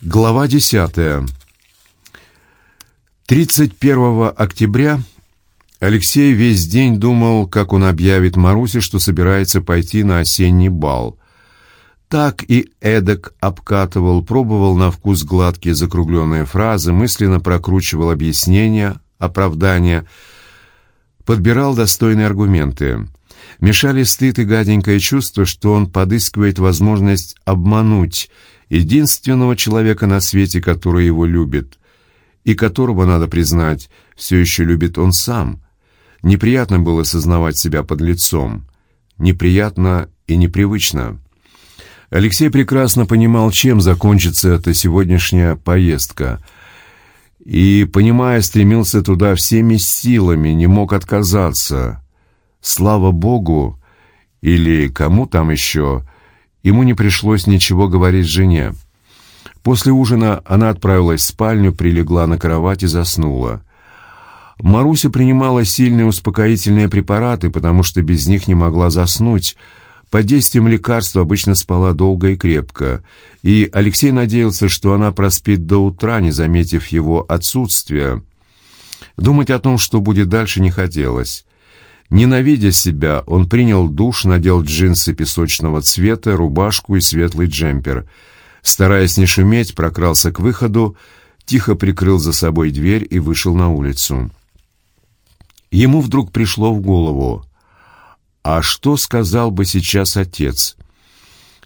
Глава 10. 31 октября Алексей весь день думал, как он объявит Марусе, что собирается пойти на осенний бал. Так и эдак обкатывал, пробовал на вкус гладкие закругленные фразы, мысленно прокручивал объяснения, оправдания, подбирал достойные аргументы. Мешали стыд и гаденькое чувство, что он подыскивает возможность обмануть единственного человека на свете, который его любит, и которого, надо признать, все еще любит он сам. Неприятно было сознавать себя под лицом. Неприятно и непривычно. Алексей прекрасно понимал, чем закончится эта сегодняшняя поездка. И, понимая, стремился туда всеми силами, не мог отказаться. Слава Богу, или кому там еще, ему не пришлось ничего говорить жене. После ужина она отправилась в спальню, прилегла на кровать и заснула. Маруся принимала сильные успокоительные препараты, потому что без них не могла заснуть. Под действием лекарства обычно спала долго и крепко, и Алексей надеялся, что она проспит до утра, не заметив его отсутствия. Думать о том, что будет дальше, не хотелось. Ненавидя себя, он принял душ, надел джинсы песочного цвета, рубашку и светлый джемпер. Стараясь не шуметь, прокрался к выходу, тихо прикрыл за собой дверь и вышел на улицу. Ему вдруг пришло в голову, а что сказал бы сейчас отец?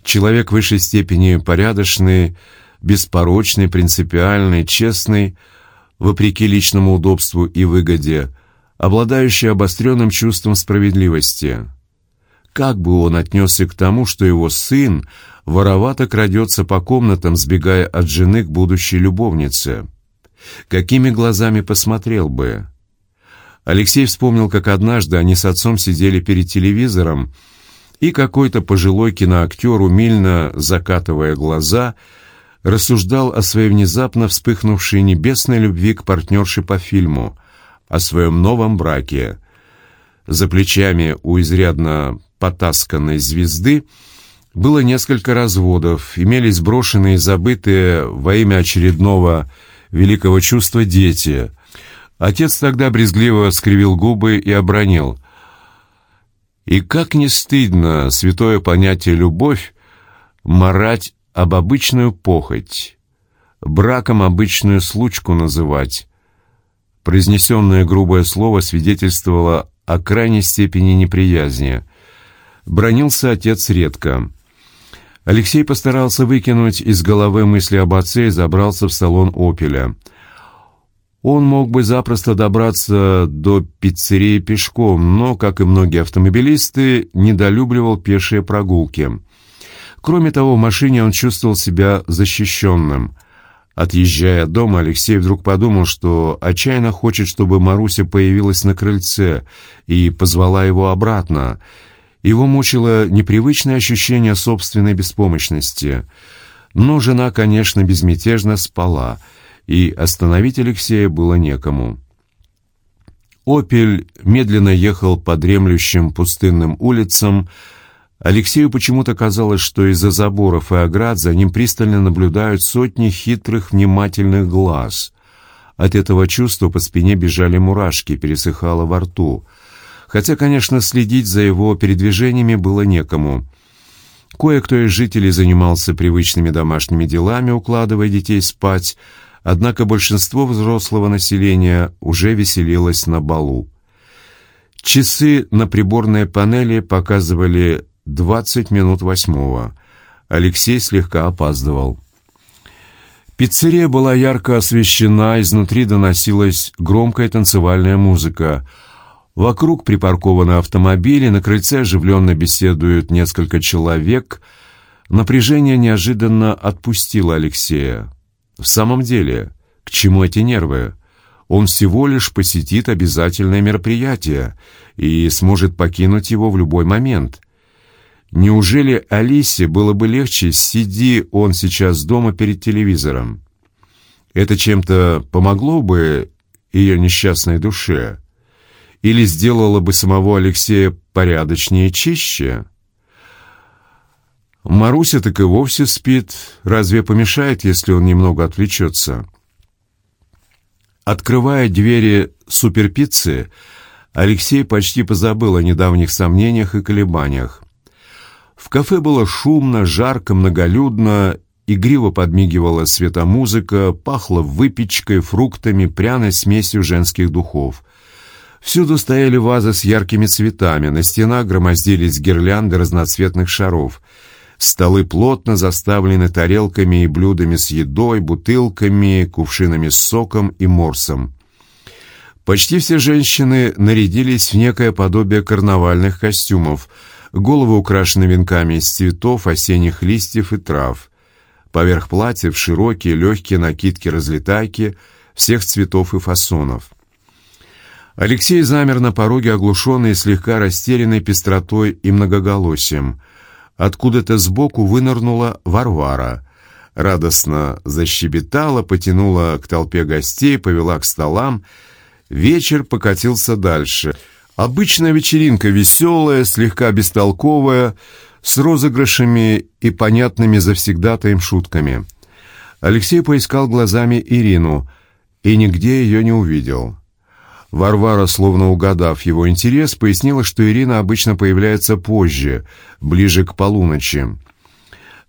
Человек в высшей степени порядочный, беспорочный, принципиальный, честный, вопреки личному удобству и выгоде – обладающий обостренным чувством справедливости. Как бы он отнесся к тому, что его сын воровато крадется по комнатам, сбегая от жены к будущей любовнице? Какими глазами посмотрел бы? Алексей вспомнил, как однажды они с отцом сидели перед телевизором, и какой-то пожилой киноактер, умильно закатывая глаза, рассуждал о своей внезапно вспыхнувшей небесной любви к партнерше по фильму, о своем новом браке. За плечами у изрядно потасканной звезды было несколько разводов, имелись брошенные и забытые во имя очередного великого чувства дети. Отец тогда брезгливо скривил губы и обронил. «И как не стыдно святое понятие «любовь» марать об обычную похоть, браком обычную случку называть, Произнесенное грубое слово свидетельствовало о крайней степени неприязни. Бронился отец редко. Алексей постарался выкинуть из головы мысли об отце и забрался в салон «Опеля». Он мог бы запросто добраться до пиццерии пешком, но, как и многие автомобилисты, недолюбливал пешие прогулки. Кроме того, в машине он чувствовал себя защищенным. Отъезжая от дома, Алексей вдруг подумал, что отчаянно хочет, чтобы Маруся появилась на крыльце и позвала его обратно. Его мучило непривычное ощущение собственной беспомощности. Но жена, конечно, безмятежно спала, и остановить Алексея было некому. «Опель» медленно ехал по дремлющим пустынным улицам, Алексею почему-то казалось, что из-за заборов и оград за ним пристально наблюдают сотни хитрых, внимательных глаз. От этого чувства по спине бежали мурашки, пересыхало во рту. Хотя, конечно, следить за его передвижениями было некому. Кое-кто из жителей занимался привычными домашними делами, укладывая детей спать, однако большинство взрослого населения уже веселилось на балу. Часы на приборной панели показывали Двадцать минут восьмого. Алексей слегка опаздывал. Пиццерия была ярко освещена, изнутри доносилась громкая танцевальная музыка. Вокруг припаркованы автомобили, на крыльце оживленно беседуют несколько человек. Напряжение неожиданно отпустило Алексея. В самом деле, к чему эти нервы? Он всего лишь посетит обязательное мероприятие и сможет покинуть его в любой момент — Неужели Алисе было бы легче, сиди он сейчас дома перед телевизором? Это чем-то помогло бы ее несчастной душе? Или сделало бы самого Алексея порядочнее и чище? Маруся так и вовсе спит. Разве помешает, если он немного отвлечется? Открывая двери суперпиццы, Алексей почти позабыл о недавних сомнениях и колебаниях. В кафе было шумно, жарко, многолюдно, игриво подмигивала светомузыка, пахло выпечкой, фруктами, пряной смесью женских духов. Всюду стояли вазы с яркими цветами, на стенах громоздились гирлянды разноцветных шаров. Столы плотно заставлены тарелками и блюдами с едой, бутылками, кувшинами с соком и морсом. Почти все женщины нарядились в некое подобие карнавальных костюмов, головы украшены венками из цветов, осенних листьев и трав. Поверх платьев широкие легкие накидки-разлетайки всех цветов и фасонов. Алексей замер на пороге, оглушенный слегка растерянной пестротой и многоголосием. Откуда-то сбоку вынырнула Варвара. Радостно защебетала, потянула к толпе гостей, повела к столам — Вечер покатился дальше. Обычная вечеринка веселая, слегка бестолковая, с розыгрышами и понятными завсегдатаем шутками. Алексей поискал глазами Ирину и нигде ее не увидел. Варвара, словно угадав его интерес, пояснила, что Ирина обычно появляется позже, ближе к полуночи.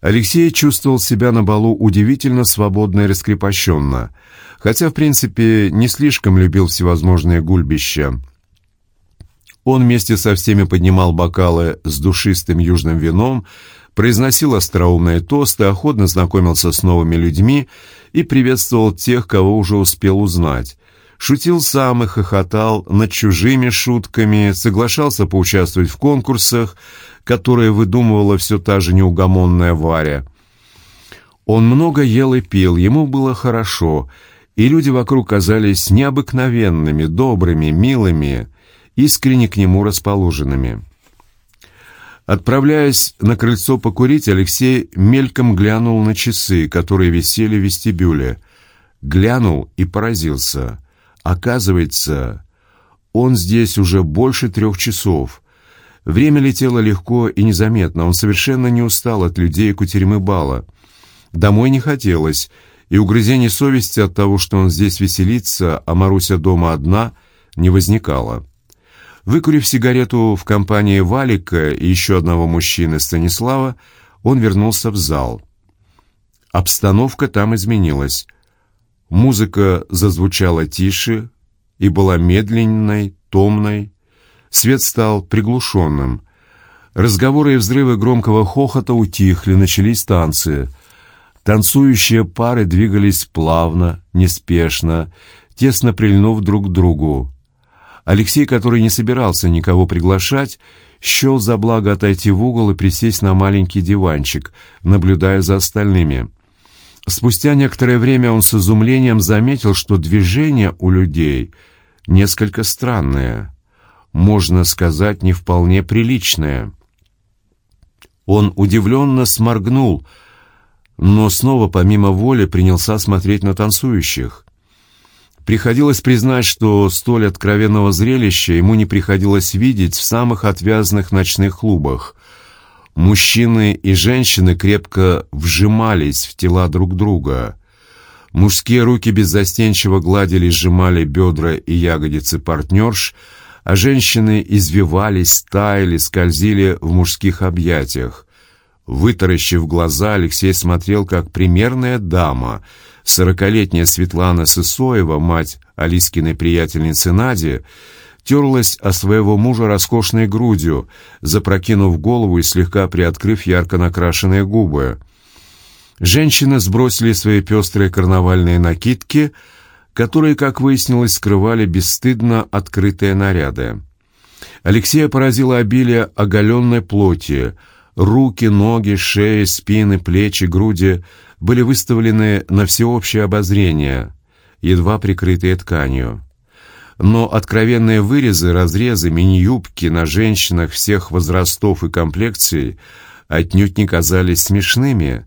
Алексей чувствовал себя на балу удивительно свободно и раскрепощенно – хотя, в принципе, не слишком любил всевозможные гульбища. Он вместе со всеми поднимал бокалы с душистым южным вином, произносил остроумные тосты, охотно знакомился с новыми людьми и приветствовал тех, кого уже успел узнать. Шутил сам и хохотал над чужими шутками, соглашался поучаствовать в конкурсах, которые выдумывала все та же неугомонная Варя. Он много ел и пил, ему было хорошо — и люди вокруг казались необыкновенными, добрыми, милыми, искренне к нему расположенными. Отправляясь на крыльцо покурить, Алексей мельком глянул на часы, которые висели в вестибюле. Глянул и поразился. Оказывается, он здесь уже больше трех часов. Время летело легко и незаметно, он совершенно не устал от людей кутерьмы бала. Домой не хотелось, и угрызений совести от того, что он здесь веселится, а Маруся дома одна, не возникало. Выкурив сигарету в компании Валика и еще одного мужчины Станислава, он вернулся в зал. Обстановка там изменилась. Музыка зазвучала тише и была медленной, томной. Свет стал приглушенным. Разговоры и взрывы громкого хохота утихли, начались танцы — Танцующие пары двигались плавно, неспешно, тесно прильнув друг к другу. Алексей, который не собирался никого приглашать, счел за благо отойти в угол и присесть на маленький диванчик, наблюдая за остальными. Спустя некоторое время он с изумлением заметил, что движения у людей несколько странные, можно сказать, не вполне приличные. Он удивленно сморгнул — но снова помимо воли принялся смотреть на танцующих. Приходилось признать, что столь откровенного зрелища ему не приходилось видеть в самых отвязных ночных клубах. Мужчины и женщины крепко вжимались в тела друг друга. Мужские руки беззастенчиво гладили и сжимали бедра и ягодицы партнерш, а женщины извивались, таяли, скользили в мужских объятиях. Вытаращив глаза, Алексей смотрел, как примерная дама, сорокалетняя Светлана Сысоева, мать Алискиной приятельницы Нади, терлась о своего мужа роскошной грудью, запрокинув голову и слегка приоткрыв ярко накрашенные губы. Женщины сбросили свои пестрые карнавальные накидки, которые, как выяснилось, скрывали бесстыдно открытые наряды. Алексея поразило обилие оголенной плоти — Руки, ноги, шеи, спины, плечи, груди были выставлены на всеобщее обозрение, едва прикрытые тканью. Но откровенные вырезы, разрезы, мини-юбки на женщинах всех возрастов и комплекций отнюдь не казались смешными.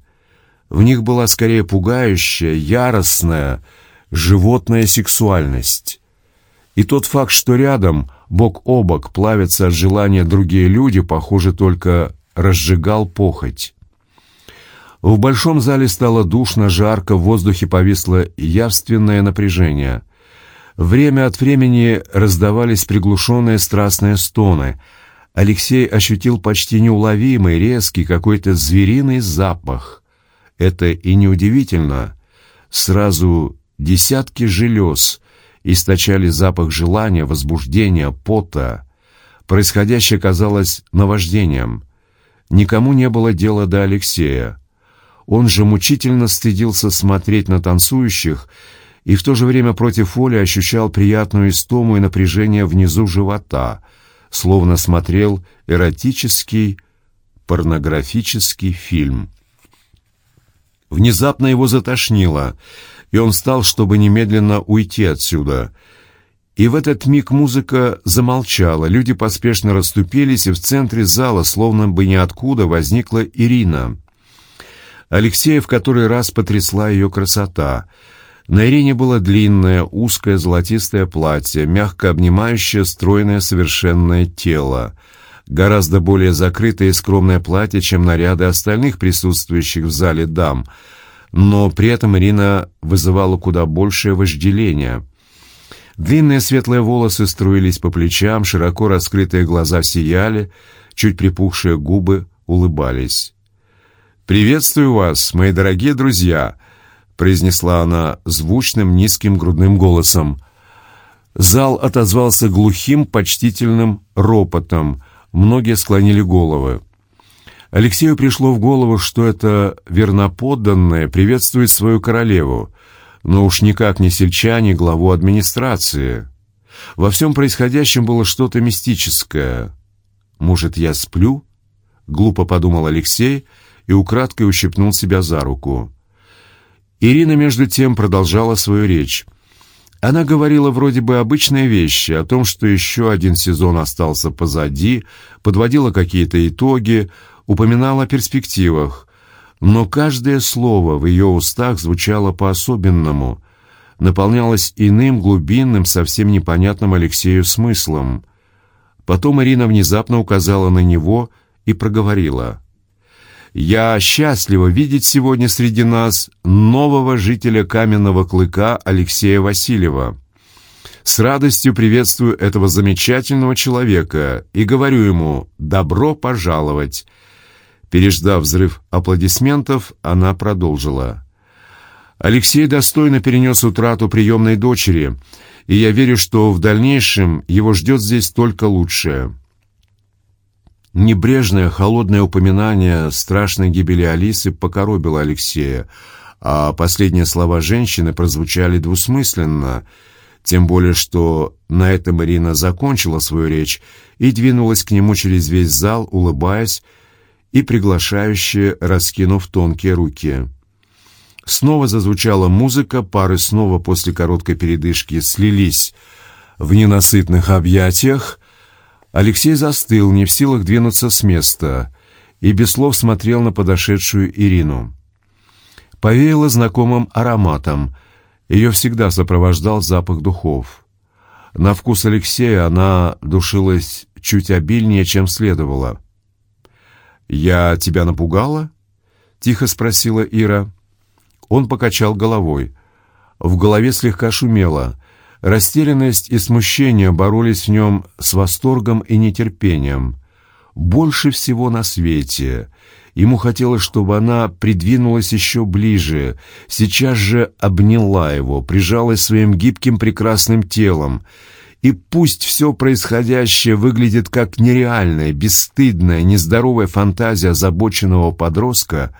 В них была скорее пугающая, яростная, животная сексуальность. И тот факт, что рядом, бок о бок, плавятся от желания другие люди, похоже, только разжигал похоть. В большом зале стало душно, жарко, в воздухе повисло явственное напряжение. Время от времени раздавались приглушенные страстные стоны. Алексей ощутил почти неуловимый, резкий, какой-то звериный запах. Это и неудивительно. Сразу десятки желез источали запах желания, возбуждения, пота. Происходящее казалось наваждением. Никому не было дела до Алексея. Он же мучительно стыдился смотреть на танцующих и в то же время против воли ощущал приятную истому и напряжение внизу живота, словно смотрел эротический, порнографический фильм. Внезапно его затошнило, и он встал, чтобы немедленно уйти отсюда. И в этот миг музыка замолчала, люди поспешно расступились, и в центре зала, словно бы ниоткуда, возникла Ирина. Алексея в который раз потрясла ее красота. На Ирине было длинное, узкое золотистое платье, мягко обнимающее стройное совершенное тело. Гораздо более закрытое и скромное платье, чем наряды остальных присутствующих в зале дам. Но при этом Ирина вызывала куда большее вожделение. Длинные светлые волосы струились по плечам, широко раскрытые глаза сияли, чуть припухшие губы улыбались. «Приветствую вас, мои дорогие друзья!» — произнесла она звучным низким грудным голосом. Зал отозвался глухим, почтительным ропотом. Многие склонили головы. Алексею пришло в голову, что это верноподданные приветствует свою королеву, но уж никак не сельчане, главу администрации. Во всем происходящем было что-то мистическое. «Может, я сплю?» — глупо подумал Алексей — и украдкой ущипнул себя за руку. Ирина, между тем, продолжала свою речь. Она говорила вроде бы обычные вещи, о том, что еще один сезон остался позади, подводила какие-то итоги, упоминала о перспективах. Но каждое слово в ее устах звучало по-особенному, наполнялось иным, глубинным, совсем непонятным Алексею смыслом. Потом Ирина внезапно указала на него и проговорила — я счастлива видеть сегодня среди нас нового жителя Каменного Клыка Алексея Васильева. С радостью приветствую этого замечательного человека и говорю ему «добро пожаловать». Переждав взрыв аплодисментов, она продолжила. «Алексей достойно перенес утрату приемной дочери, и я верю, что в дальнейшем его ждет здесь только лучшее». Небрежное, холодное упоминание страшной гибели Алисы покоробило Алексея, а последние слова женщины прозвучали двусмысленно, тем более что на этом Ирина закончила свою речь и двинулась к нему через весь зал, улыбаясь и приглашающе раскинув тонкие руки. Снова зазвучала музыка, пары снова после короткой передышки слились в ненасытных объятиях, Алексей застыл, не в силах двинуться с места, и без слов смотрел на подошедшую Ирину. Повеяло знакомым ароматом, ее всегда сопровождал запах духов. На вкус Алексея она душилась чуть обильнее, чем следовало. «Я тебя напугала?» — тихо спросила Ира. Он покачал головой. В голове слегка шумело — Растерянность и смущение боролись в нем с восторгом и нетерпением. Больше всего на свете. Ему хотелось, чтобы она придвинулась еще ближе, сейчас же обняла его, прижалась своим гибким прекрасным телом. И пусть все происходящее выглядит как нереальная, бесстыдная, нездоровая фантазия озабоченного подростка,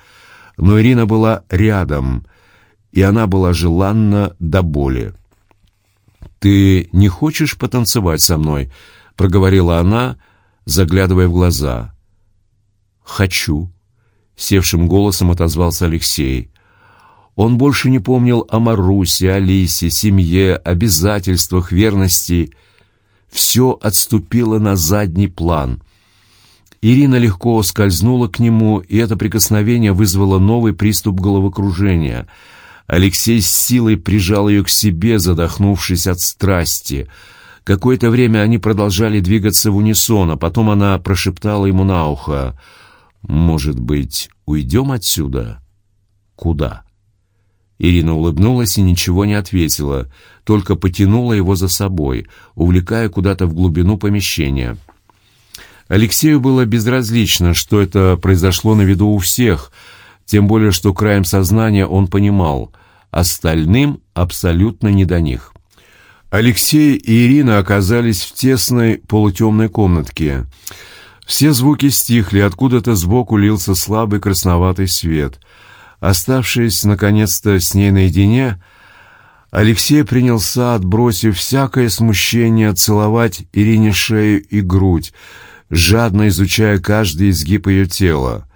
но Ирина была рядом, и она была желанна до боли. «Ты не хочешь потанцевать со мной?» — проговорила она, заглядывая в глаза. «Хочу», — севшим голосом отозвался Алексей. Он больше не помнил о Марусе, Алисе, семье, обязательствах, верности. Все отступило на задний план. Ирина легко скользнула к нему, и это прикосновение вызвало новый приступ головокружения — Алексей с силой прижал ее к себе, задохнувшись от страсти. Какое-то время они продолжали двигаться в унисон, а потом она прошептала ему на ухо, «Может быть, уйдем отсюда?» «Куда?» Ирина улыбнулась и ничего не ответила, только потянула его за собой, увлекая куда-то в глубину помещения. Алексею было безразлично, что это произошло на виду у всех, тем более что краем сознания он понимал, остальным абсолютно не до них. Алексей и Ирина оказались в тесной полутемной комнатке. Все звуки стихли, откуда-то сбоку лился слабый красноватый свет. Оставшись, наконец-то, с ней наедине, Алексей принялся, отбросив всякое смущение, целовать Ирине шею и грудь, жадно изучая каждый изгиб ее тела.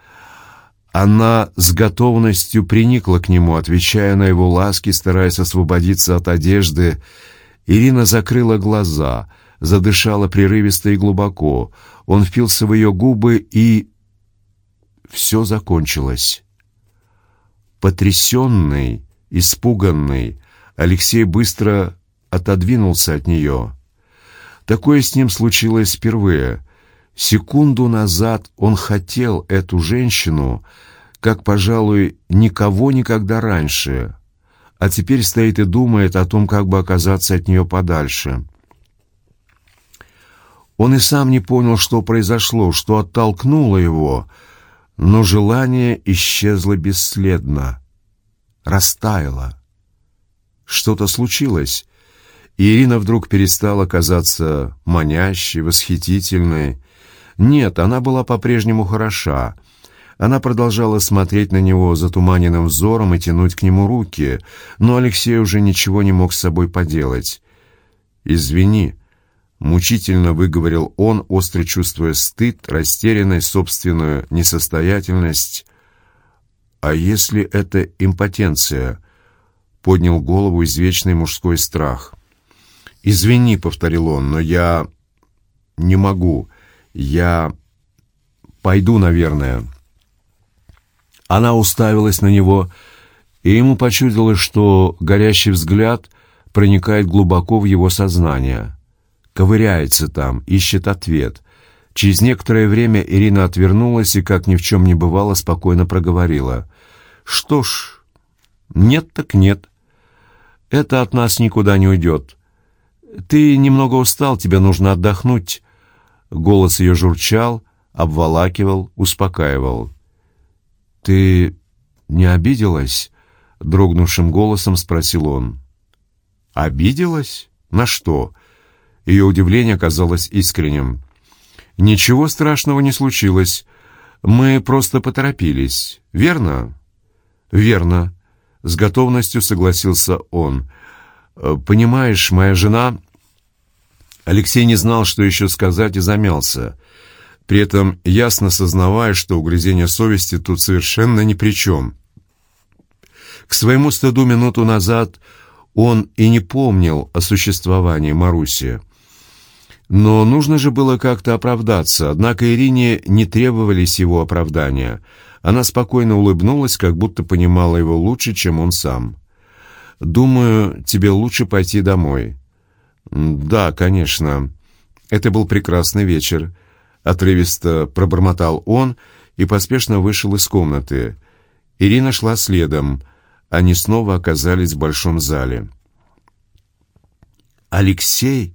Она с готовностью приникла к нему, отвечая на его ласки, стараясь освободиться от одежды. Ирина закрыла глаза, задышала прерывисто и глубоко. Он впился в ее губы, и... Все закончилось. Потрясенный, испуганный, Алексей быстро отодвинулся от нее. Такое с ним случилось впервые — Секунду назад он хотел эту женщину, как, пожалуй, никого никогда раньше, а теперь стоит и думает о том, как бы оказаться от нее подальше. Он и сам не понял, что произошло, что оттолкнуло его, но желание исчезло бесследно, растаяло. Что-то случилось, и Ирина вдруг перестала казаться манящей, восхитительной, нет, она была по-прежнему хороша. Она продолжала смотреть на него затуманенным взором и тянуть к нему руки, но Алексей уже ничего не мог с собой поделать. «Извини», — мучительно выговорил он, остро чувствуя стыд, растерянность, собственную несостоятельность. «А если это импотенция?» — поднял голову извечный мужской страх. «Извини», — повторил он, — «но я не могу». «Я пойду, наверное». Она уставилась на него, и ему почудилось, что горящий взгляд проникает глубоко в его сознание. Ковыряется там, ищет ответ. Через некоторое время Ирина отвернулась и, как ни в чем не бывало, спокойно проговорила. «Что ж, нет так нет. Это от нас никуда не уйдет. Ты немного устал, тебе нужно отдохнуть». Голос ее журчал, обволакивал, успокаивал. «Ты не обиделась?» — дрогнувшим голосом спросил он. «Обиделась? На что?» Ее удивление казалось искренним. «Ничего страшного не случилось. Мы просто поторопились. Верно?» «Верно», — с готовностью согласился он. «Понимаешь, моя жена Алексей не знал, что еще сказать, и замялся, при этом ясно сознавая, что угрызение совести тут совершенно ни при чем. К своему стыду минуту назад он и не помнил о существовании Маруси. Но нужно же было как-то оправдаться, однако Ирине не требовались его оправдания. Она спокойно улыбнулась, как будто понимала его лучше, чем он сам. «Думаю, тебе лучше пойти домой. «Да, конечно. Это был прекрасный вечер», — отрывисто пробормотал он и поспешно вышел из комнаты. Ирина шла следом. Они снова оказались в большом зале. Алексей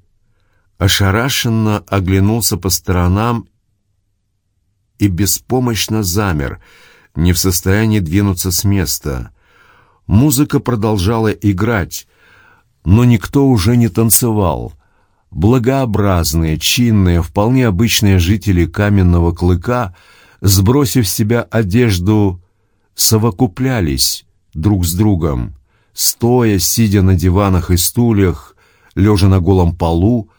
ошарашенно оглянулся по сторонам и беспомощно замер, не в состоянии двинуться с места. Музыка продолжала играть, но никто уже не танцевал. Благообразные, чинные, вполне обычные жители каменного клыка, сбросив с себя одежду, совокуплялись друг с другом, стоя, сидя на диванах и стульях, лежа на голом полу,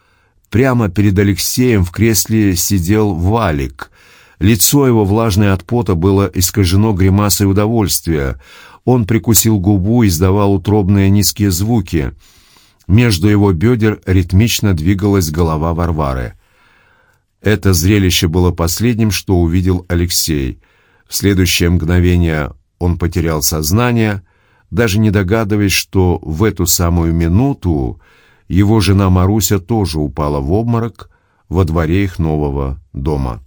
прямо перед Алексеем в кресле сидел Валик. Лицо его, влажное от пота, было искажено гримасой удовольствия. Он прикусил губу и издавал утробные низкие звуки — между его бедер ритмично двигалась голова Варвары. Это зрелище было последним, что увидел Алексей. В следующее мгновение он потерял сознание, даже не догадываясь, что в эту самую минуту его жена Маруся тоже упала в обморок во дворе их нового дома.